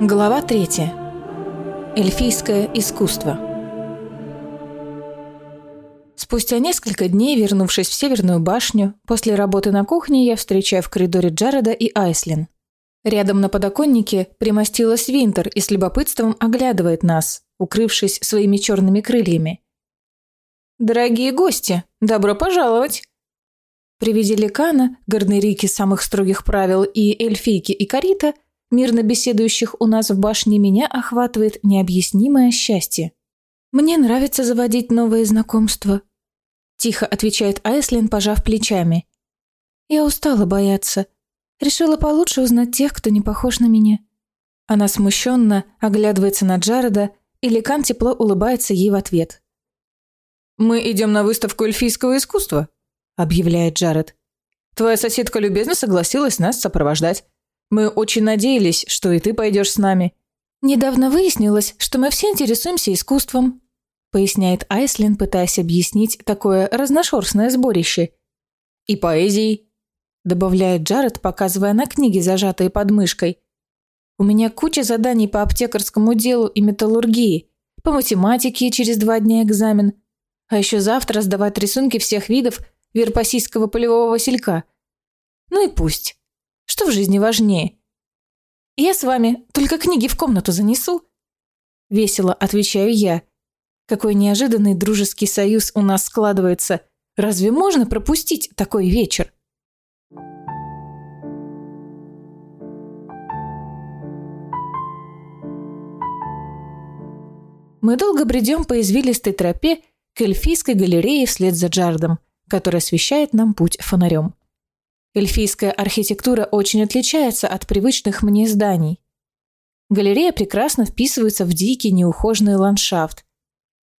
Глава 3. Эльфийское искусство. Спустя несколько дней, вернувшись в Северную башню, после работы на кухне я встречаю в коридоре Джареда и Айслин. Рядом на подоконнике примостилась Винтер и с любопытством оглядывает нас, укрывшись своими черными крыльями. «Дорогие гости, добро пожаловать!» При виде Ликана, Гарнерики самых строгих правил и эльфийки и Карита – мирно беседующих у нас в башне, меня охватывает необъяснимое счастье. «Мне нравится заводить новые знакомства», – тихо отвечает Айслин, пожав плечами. «Я устала бояться. Решила получше узнать тех, кто не похож на меня». Она смущенно оглядывается на Джареда, и Ликан тепло улыбается ей в ответ. «Мы идем на выставку эльфийского искусства», – объявляет Джаред. «Твоя соседка любезно согласилась нас сопровождать. Мы очень надеялись, что и ты пойдешь с нами. Недавно выяснилось, что мы все интересуемся искусством, поясняет Айслин, пытаясь объяснить такое разношерстное сборище. И поэзией, добавляет Джаред, показывая на книги, зажатые под мышкой. У меня куча заданий по аптекарскому делу и металлургии, по математике через два дня экзамен, а еще завтра сдавать рисунки всех видов верпасийского полевого василька. Ну и пусть. Что в жизни важнее? Я с вами, только книги в комнату занесу. Весело отвечаю я. Какой неожиданный дружеский союз у нас складывается. Разве можно пропустить такой вечер? Мы долго бредем по извилистой тропе к эльфийской галерее вслед за Джардом, который освещает нам путь фонарем. Эльфийская архитектура очень отличается от привычных мне зданий. Галерея прекрасно вписывается в дикий неухоженный ландшафт.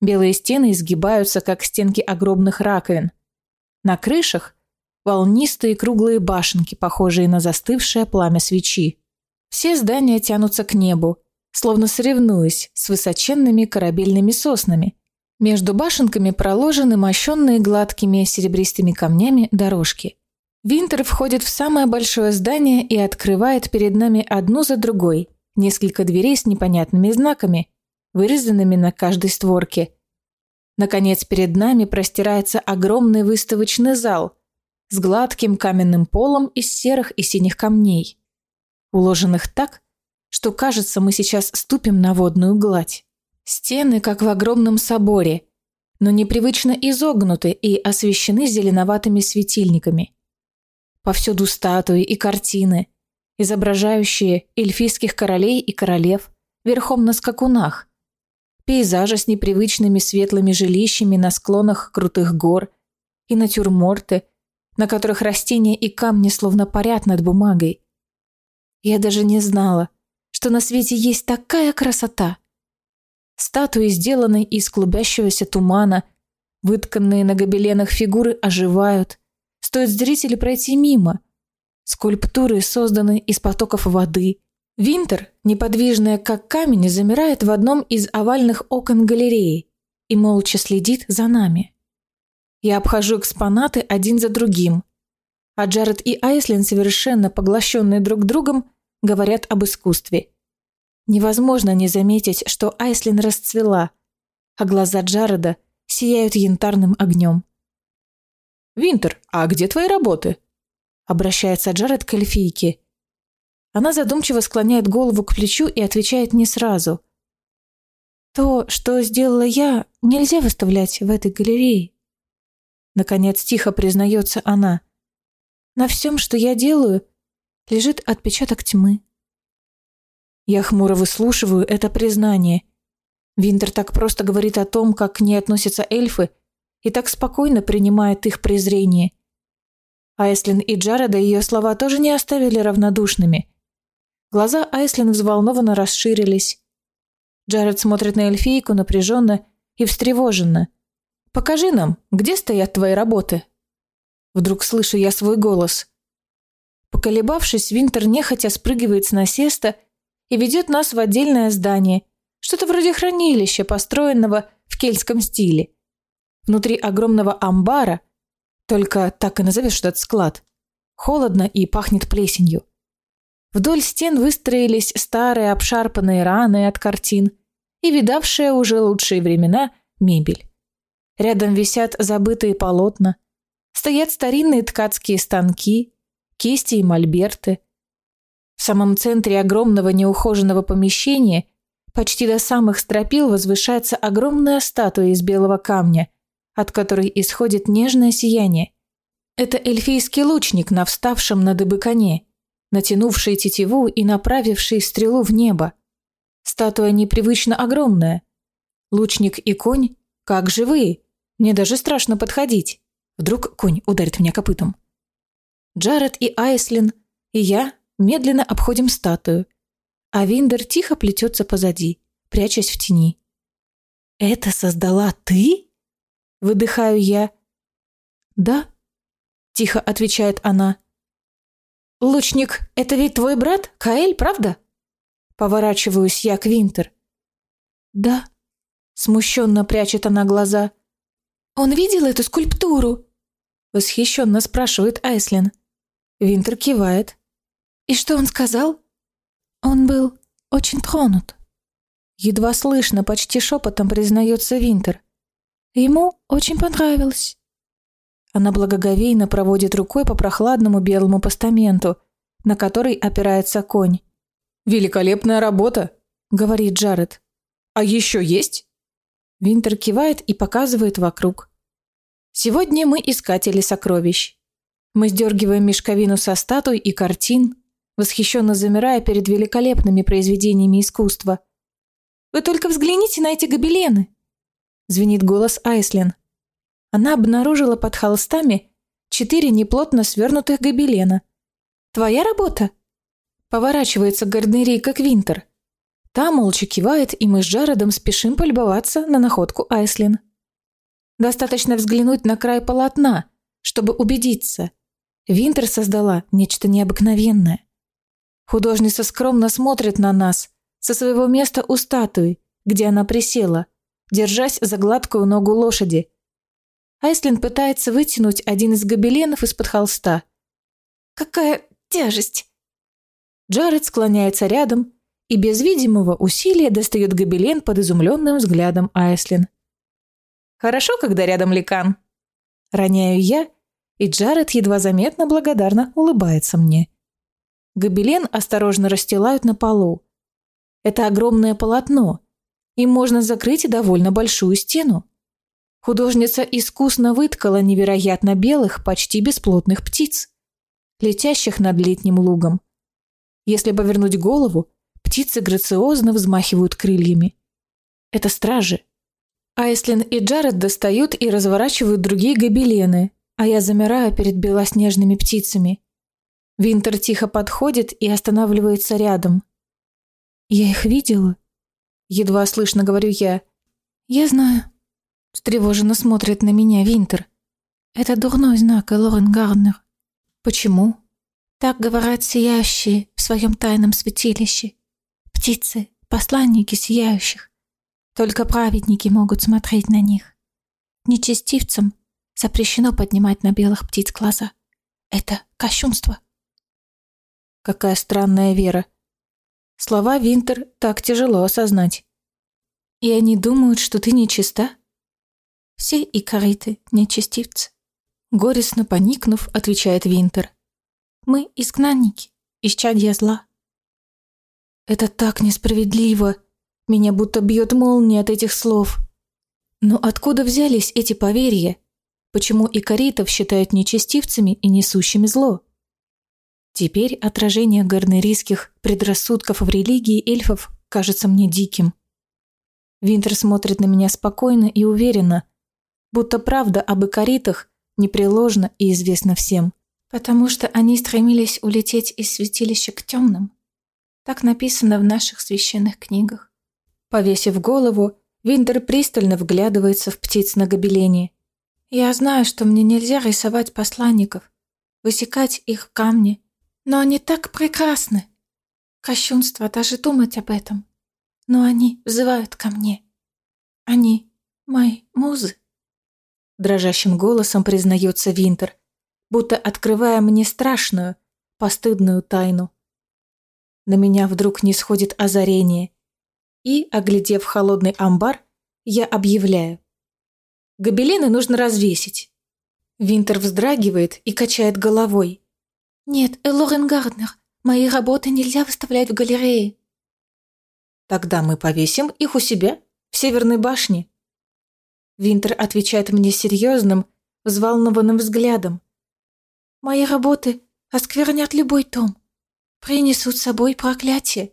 Белые стены изгибаются, как стенки огромных раковин. На крышах – волнистые круглые башенки, похожие на застывшее пламя свечи. Все здания тянутся к небу, словно соревнуясь с высоченными корабельными соснами. Между башенками проложены мощенные гладкими серебристыми камнями дорожки – Винтер входит в самое большое здание и открывает перед нами одну за другой несколько дверей с непонятными знаками, вырезанными на каждой створке. Наконец, перед нами простирается огромный выставочный зал с гладким каменным полом из серых и синих камней, уложенных так, что кажется, мы сейчас ступим на водную гладь. Стены, как в огромном соборе, но непривычно изогнуты и освещены зеленоватыми светильниками. Повсюду статуи и картины, изображающие эльфийских королей и королев верхом на скакунах, пейзажи с непривычными светлыми жилищами на склонах крутых гор и натюрморты, на которых растения и камни словно парят над бумагой. Я даже не знала, что на свете есть такая красота. Статуи, сделанные из клубящегося тумана, вытканные на гобеленах фигуры оживают – Стоит зрителю пройти мимо. Скульптуры созданы из потоков воды. Винтер, неподвижная как камень, замирает в одном из овальных окон галереи и молча следит за нами. Я обхожу экспонаты один за другим, а Джаред и Айслин, совершенно поглощенные друг другом, говорят об искусстве. Невозможно не заметить, что Айслин расцвела, а глаза Джареда сияют янтарным огнем. «Винтер, а где твои работы?» Обращается Джаред к эльфийке. Она задумчиво склоняет голову к плечу и отвечает не сразу. «То, что сделала я, нельзя выставлять в этой галерее». Наконец тихо признается она. «На всем, что я делаю, лежит отпечаток тьмы». Я хмуро выслушиваю это признание. Винтер так просто говорит о том, как к ней относятся эльфы – и так спокойно принимает их презрение. Айслин и Джареда ее слова тоже не оставили равнодушными. Глаза Айслин взволнованно расширились. Джаред смотрит на эльфийку напряженно и встревоженно. «Покажи нам, где стоят твои работы?» Вдруг слышу я свой голос. Поколебавшись, Винтер нехотя спрыгивает с насеста и ведет нас в отдельное здание, что-то вроде хранилища, построенного в кельтском стиле. Внутри огромного амбара, только так и назовешь этот склад, холодно и пахнет плесенью. Вдоль стен выстроились старые обшарпанные раны от картин и видавшая уже лучшие времена мебель. Рядом висят забытые полотна, стоят старинные ткацкие станки, кисти и мольберты. В самом центре огромного неухоженного помещения почти до самых стропил возвышается огромная статуя из белого камня, от которой исходит нежное сияние. Это эльфийский лучник на вставшем на дыбы коне, натянувший тетиву и направивший стрелу в небо. Статуя непривычно огромная. Лучник и конь как живые. Мне даже страшно подходить. Вдруг конь ударит меня копытом. Джаред и Айслин и я медленно обходим статую, а Виндер тихо плетется позади, прячась в тени. «Это создала ты?» — выдыхаю я. «Да», — тихо отвечает она. «Лучник, это ведь твой брат, Каэль, правда?» Поворачиваюсь я к Винтер. «Да», — смущенно прячет она глаза. «Он видел эту скульптуру?» Восхищенно спрашивает Айслин. Винтер кивает. «И что он сказал?» «Он был очень тронут». Едва слышно, почти шепотом признается Винтер. Ему очень понравилось. Она благоговейно проводит рукой по прохладному белому постаменту, на который опирается конь. «Великолепная работа», — говорит Джаред. «А еще есть?» Винтер кивает и показывает вокруг. «Сегодня мы искатели сокровищ. Мы сдергиваем мешковину со статуй и картин, восхищенно замирая перед великолепными произведениями искусства. «Вы только взгляните на эти гобелены!» Звенит голос Айслин. Она обнаружила под холстами четыре неплотно свернутых гобелена. «Твоя работа?» Поворачивается как Винтер. Та молча кивает, и мы с Джаредом спешим полюбоваться на находку Айслин. Достаточно взглянуть на край полотна, чтобы убедиться. Винтер создала нечто необыкновенное. Художница скромно смотрит на нас со своего места у статуи, где она присела, держась за гладкую ногу лошади, Айслин пытается вытянуть один из гобеленов из-под холста. «Какая тяжесть!» Джаред склоняется рядом и без видимого усилия достает гобелен под изумленным взглядом Айслин. «Хорошо, когда рядом ликан!» Роняю я, и Джаред едва заметно благодарно улыбается мне. Гобелен осторожно расстилают на полу. Это огромное полотно. Им можно закрыть довольно большую стену. Художница искусно выткала невероятно белых, почти бесплотных птиц, летящих над летним лугом. Если повернуть голову, птицы грациозно взмахивают крыльями. Это стражи. Айслин и Джаред достают и разворачивают другие гобелены, а я замираю перед белоснежными птицами. Винтер тихо подходит и останавливается рядом. «Я их видела?» Едва слышно говорю я. «Я знаю», Встревоженно смотрит на меня Винтер. Это дурной знак, Лорен Гарнер. Почему? Так говорят сияющие в своем тайном святилище. Птицы, посланники сияющих. Только праведники могут смотреть на них. Нечестивцам запрещено поднимать на белых птиц глаза. Это кощунство. Какая странная вера. Слова Винтер так тяжело осознать. И они думают, что ты нечиста? Все икариты — нечестивцы. Горестно поникнув, отвечает Винтер. Мы изгнанники, исчадья зла. Это так несправедливо. Меня будто бьет молния от этих слов. Но откуда взялись эти поверья? Почему икаритов считают нечестивцами и несущими зло? Теперь отражение гарнерийских предрассудков в религии эльфов кажется мне диким. Винтер смотрит на меня спокойно и уверенно, будто правда об икаритах непреложна и известна всем. Потому что они стремились улететь из святилища к темным. Так написано в наших священных книгах. Повесив голову, Винтер пристально вглядывается в птиц на гобелене. Я знаю, что мне нельзя рисовать посланников, высекать их в камне, но они так прекрасны. Кощунство даже думать об этом. Но они взывают ко мне. Они мои музы. Дрожащим голосом признается Винтер, будто открывая мне страшную, постыдную тайну. На меня вдруг не сходит озарение. И, оглядев холодный амбар, я объявляю. Гобелены нужно развесить. Винтер вздрагивает и качает головой. «Нет, Элорен Гарднер, мои работы нельзя выставлять в галерее». «Тогда мы повесим их у себя, в Северной башне». Винтер отвечает мне серьезным, взволнованным взглядом. «Мои работы осквернят любой том, принесут с собой проклятие».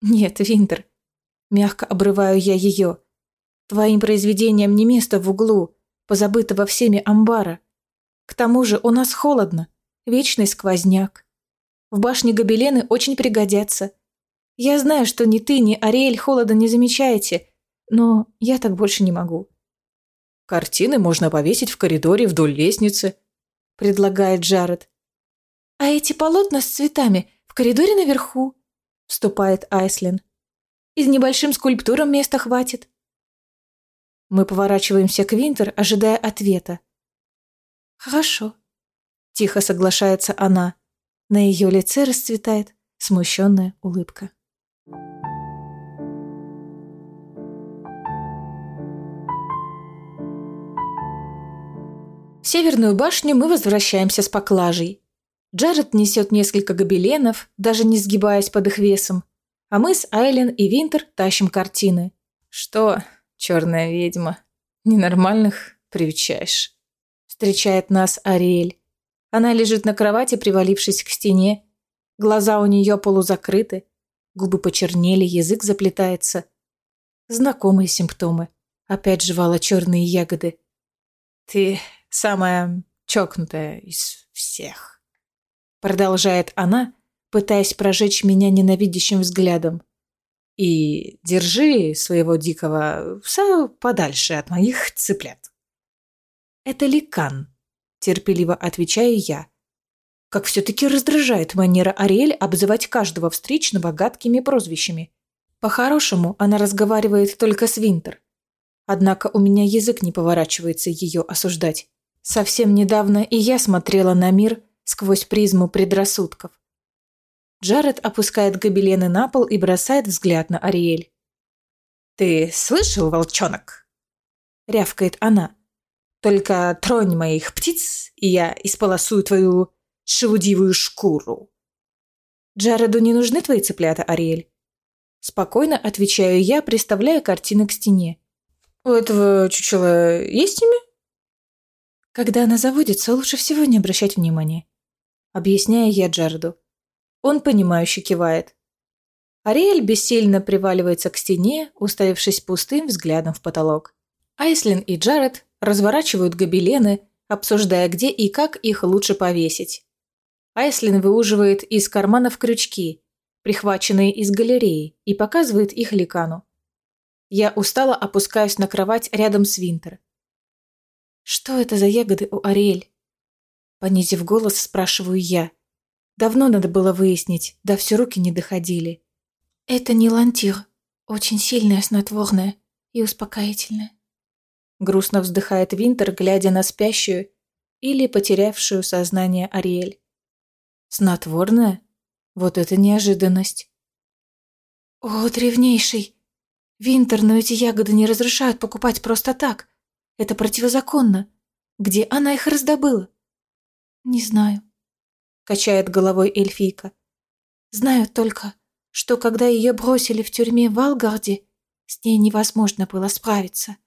«Нет, Винтер», — мягко обрываю я ее, — «твоим произведениям не место в углу, позабытого всеми амбара. К тому же у нас холодно, вечный сквозняк. В башне гобелены очень пригодятся. Я знаю, что ни ты, ни Ариэль холода не замечаете, но я так больше не могу. Картины можно повесить в коридоре вдоль лестницы, предлагает Джаред. А эти полотна с цветами в коридоре наверху, вступает Айслин. И с небольшим скульптурам места хватит. Мы поворачиваемся к Винтер, ожидая ответа. «Хорошо», — тихо соглашается она. На ее лице расцветает смущенная улыбка. В Северную башню мы возвращаемся с поклажей. Джаред несет несколько гобеленов, даже не сгибаясь под их весом, а мы с Айлен и Винтер тащим картины. «Что, черная ведьма, ненормальных приучаешь. Встречает нас Ариэль. Она лежит на кровати, привалившись к стене. Глаза у нее полузакрыты, губы почернели, язык заплетается. Знакомые симптомы. Опять жевала черные ягоды. «Ты самая чокнутая из всех», — продолжает она, пытаясь прожечь меня ненавидящим взглядом. И держи своего дикого пса подальше от моих цыплят. Это ликан, терпеливо отвечаю я. Как все-таки раздражает манера Ариэль обзывать каждого встречного гадкими прозвищами. По-хорошему, она разговаривает только с Винтер. Однако у меня язык не поворачивается ее осуждать. Совсем недавно и я смотрела на мир сквозь призму предрассудков. Джаред опускает гобелены на пол и бросает взгляд на Ариэль. «Ты слышал, волчонок?» — рявкает она. «Только тронь моих птиц, и я исполосую твою шелудивую шкуру». «Джареду не нужны твои цыплята, Ариэль?» Спокойно отвечаю я, приставляя картины к стене. «У этого чучела есть имя?» Когда она заводится, лучше всего не обращать внимания. Объясняю я Джареду. Он, понимающе кивает. Ариэль бессильно приваливается к стене, уставившись пустым взглядом в потолок. Айслин и Джаред разворачивают гобелены, обсуждая, где и как их лучше повесить. Айслин выуживает из карманов крючки, прихваченные из галереи, и показывает их Ликану. Я устало опускаюсь на кровать рядом с Винтер. «Что это за ягоды у Ариэль?» Понизив голос, спрашиваю я. Давно надо было выяснить, да все руки не доходили. Это не лантир. Очень сильное снотворное и успокоительное. Грустно вздыхает Винтер, глядя на спящую или потерявшую сознание Ариэль. Снотворное? Вот это неожиданность. О, древнейший! Винтер, но эти ягоды не разрешают покупать просто так. Это противозаконно. Где она их раздобыла? Не знаю качает головой эльфийка. Знаю только, что когда ее бросили в тюрьме в Алгарде, с ней невозможно было справиться.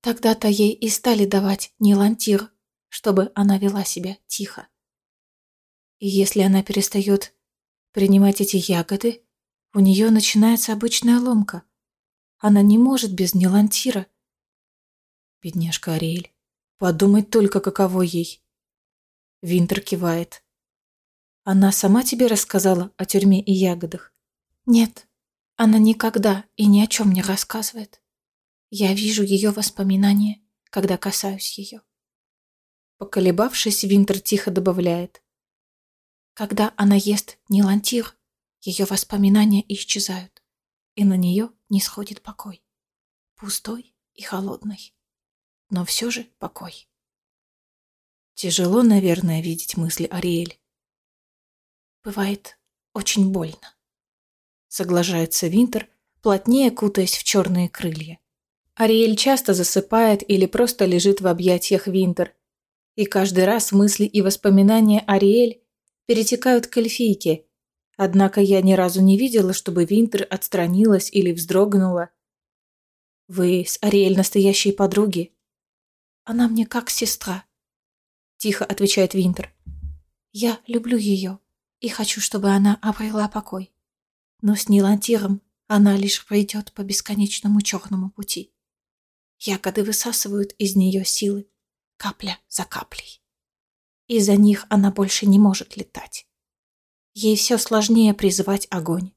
Тогда-то ей и стали давать нелантир, чтобы она вела себя тихо. И если она перестает принимать эти ягоды, у нее начинается обычная ломка. Она не может без нелантира. Бедняжка Ариэль. Подумать только, каково ей. Винтер кивает. Она сама тебе рассказала о тюрьме и ягодах? Нет, она никогда и ни о чем не рассказывает. Я вижу ее воспоминания, когда касаюсь ее. Поколебавшись, Винтер тихо добавляет. Когда она ест нилантир, ее воспоминания исчезают, и на нее не сходит покой. Пустой и холодный. Но все же покой. Тяжело, наверное, видеть мысли Ариэль. Бывает очень больно. соглашается Винтер, плотнее кутаясь в черные крылья. Ариэль часто засыпает или просто лежит в объятиях Винтер. И каждый раз мысли и воспоминания Ариэль перетекают к эльфийке. Однако я ни разу не видела, чтобы Винтер отстранилась или вздрогнула. «Вы с Ариэль настоящие подруги?» «Она мне как сестра», — тихо отвечает Винтер. «Я люблю ее и хочу, чтобы она обрела покой. Но с Нилантиром она лишь пройдет по бесконечному черному пути. Ягоды высасывают из нее силы, капля за каплей. Из-за них она больше не может летать. Ей все сложнее призывать огонь.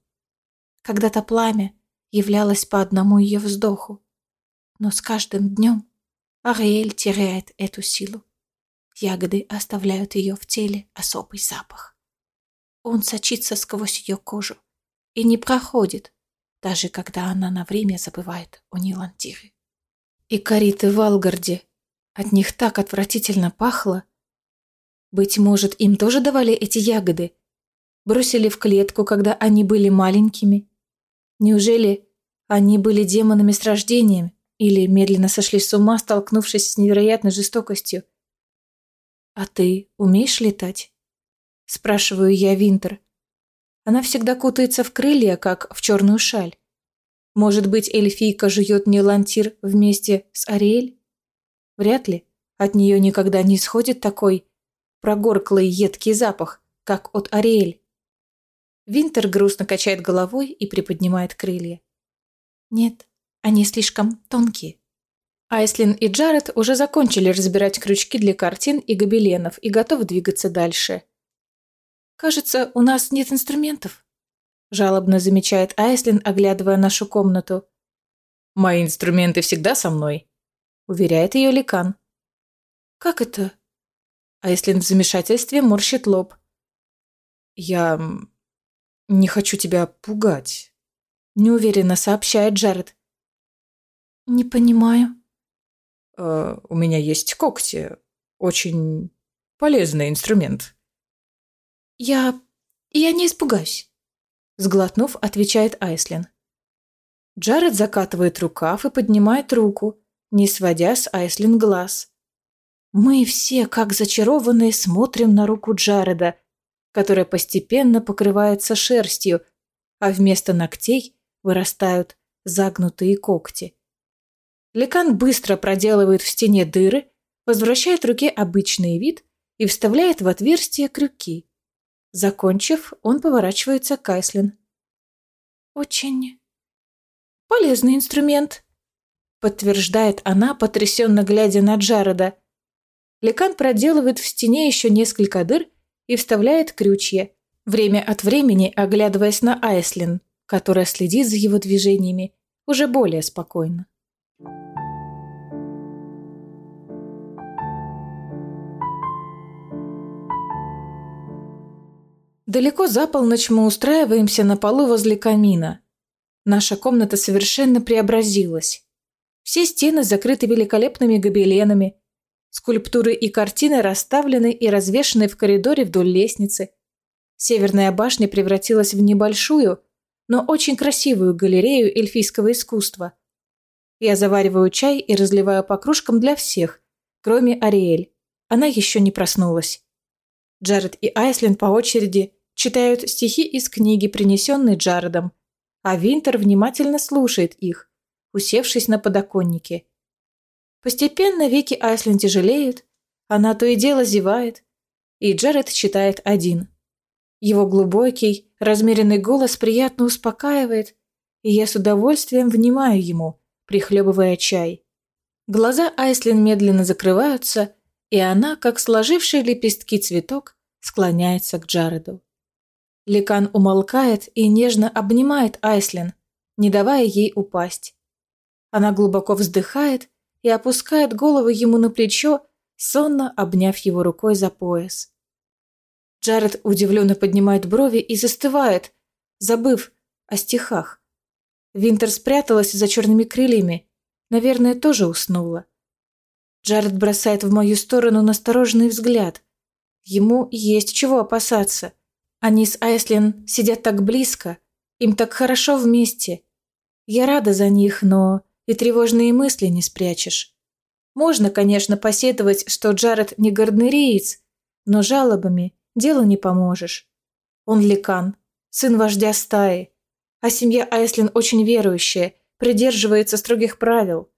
Когда-то пламя являлось по одному ее вздоху, но с каждым днем Ариэль теряет эту силу. Ягоды оставляют ее в теле особый запах. Он сочится сквозь ее кожу и не проходит, даже когда она на время забывает о Нилантире. И кориты в Алгарде. От них так отвратительно пахло. Быть может, им тоже давали эти ягоды? Бросили в клетку, когда они были маленькими? Неужели они были демонами с рождением или медленно сошли с ума, столкнувшись с невероятной жестокостью? «А ты умеешь летать?» Спрашиваю я Винтер. Она всегда кутается в крылья, как в черную шаль. Может быть, эльфийка жует Нилантир вместе с Ариэль? Вряд ли. От нее никогда не исходит такой прогорклый едкий запах, как от Ариэль. Винтер грустно качает головой и приподнимает крылья. Нет, они слишком тонкие. Айслин и Джаред уже закончили разбирать крючки для картин и гобеленов и готовы двигаться дальше. «Кажется, у нас нет инструментов», – жалобно замечает Айслин, оглядывая нашу комнату. «Мои инструменты всегда со мной», – уверяет ее Ликан. «Как это?» Айслин в замешательстве морщит лоб. «Я не хочу тебя пугать», – неуверенно сообщает Джаред. «Не понимаю». Э, «У меня есть когти. Очень полезный инструмент». «Я... я не испугаюсь», — сглотнув, отвечает Айслин. Джаред закатывает рукав и поднимает руку, не сводя с Айслин глаз. Мы все, как зачарованные, смотрим на руку Джареда, которая постепенно покрывается шерстью, а вместо ногтей вырастают загнутые когти. Лекан быстро проделывает в стене дыры, возвращает руке обычный вид и вставляет в отверстие крюки. Закончив, он поворачивается к Айслин. «Очень полезный инструмент», — подтверждает она, потрясенно глядя на Джареда. Лекан проделывает в стене еще несколько дыр и вставляет крючья, время от времени оглядываясь на Айслин, которая следит за его движениями уже более спокойно. Далеко за полночь мы устраиваемся на полу возле камина. Наша комната совершенно преобразилась. Все стены закрыты великолепными гобеленами. Скульптуры и картины расставлены и развешаны в коридоре вдоль лестницы. Северная башня превратилась в небольшую, но очень красивую галерею эльфийского искусства. Я завариваю чай и разливаю по кружкам для всех, кроме Ариэль. Она еще не проснулась. Джаред и Айслин по очереди читают стихи из книги, принесенной Джаредом, а Винтер внимательно слушает их, усевшись на подоконнике. Постепенно веки Айслин тяжелеют, она то и дело зевает, и Джаред читает один. Его глубокий, размеренный голос приятно успокаивает, и я с удовольствием внимаю ему, прихлебывая чай. Глаза Айслин медленно закрываются, и она, как сложивший лепестки цветок, склоняется к Джареду. Ликан умолкает и нежно обнимает Айслин, не давая ей упасть. Она глубоко вздыхает и опускает голову ему на плечо, сонно обняв его рукой за пояс. Джаред удивленно поднимает брови и застывает, забыв о стихах. Винтер спряталась за черными крыльями, наверное, тоже уснула. Джаред бросает в мою сторону настороженный взгляд. Ему есть чего опасаться – они с Айслин сидят так близко, Им так хорошо вместе. Я рада за них, но и тревожные мысли не спрячешь. Можно, конечно, посетовать, что Джаред не гарднериец, но жалобами делу не поможешь. Он ликан, сын вождя стаи, а семья Айслин очень верующая, придерживается строгих правил.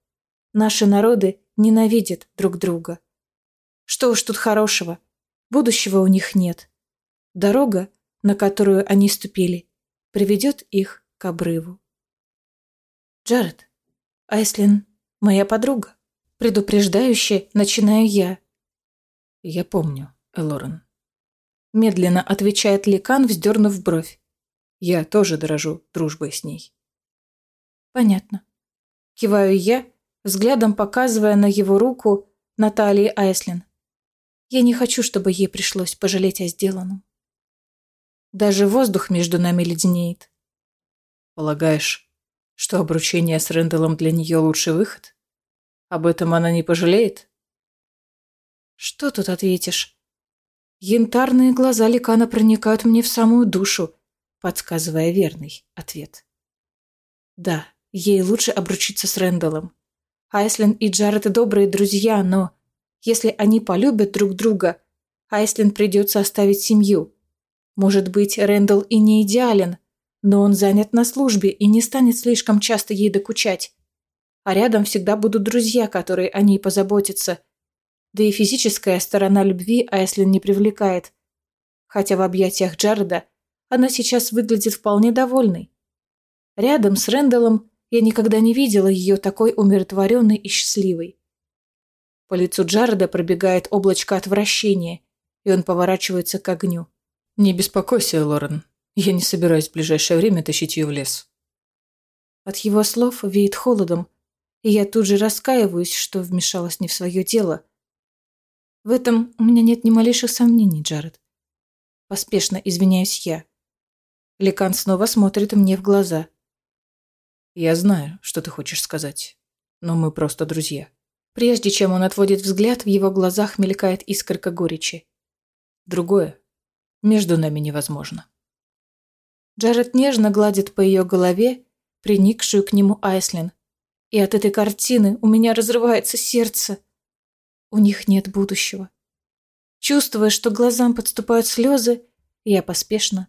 Наши народы ненавидят друг друга. Что уж тут хорошего, будущего у них нет. Дорога, на которую они ступили, приведет их к обрыву. Джаред, Айслин – моя подруга. Предупреждающе начинаю я. Я помню, Элорен. Медленно отвечает Ликан, вздернув бровь. Я тоже дорожу дружбой с ней. Понятно. Киваю я, взглядом показывая на его руку Натальи Айслин. Я не хочу, чтобы ей пришлось пожалеть о сделанном. Даже воздух между нами леденеет. Полагаешь, что обручение с Рэндаллом для нее лучший выход? Об этом она не пожалеет? Что тут ответишь? Янтарные глаза Ликана проникают мне в самую душу, подсказывая верный ответ. Да, ей лучше обручиться с Рэндаллом. Айслин и Джаред добрые друзья, но если они полюбят друг друга, Айслин придется оставить семью. Может быть, Рэндалл и не идеален, но он занят на службе и не станет слишком часто ей докучать. А рядом всегда будут друзья, которые о ней позаботятся. Да и физическая сторона любви Айслин не привлекает. Хотя в объятиях Джареда она сейчас выглядит вполне довольной. Рядом с Рэндаллом я никогда не видела ее такой умиротворенной и счастливой. По лицу Джареда пробегает облачко отвращения, и он поворачивается к огню. «Не беспокойся, Лорен. Я не собираюсь в ближайшее время тащить ее в лес». От его слов веет холодом, и я тут же раскаиваюсь, что вмешалась не в свое дело. В этом у меня нет ни малейших сомнений, Джаред. Поспешно извиняюсь я. Лекан снова смотрит мне в глаза. «Я знаю, что ты хочешь сказать, но мы просто друзья». Прежде чем он отводит взгляд, в его глазах мелькает искорка горечи. Другое между нами невозможно. Джаред нежно гладит по ее голове, приникшую к нему Айслин. И от этой картины у меня разрывается сердце. У них нет будущего. Чувствуя, что глазам подступают слезы, я поспешно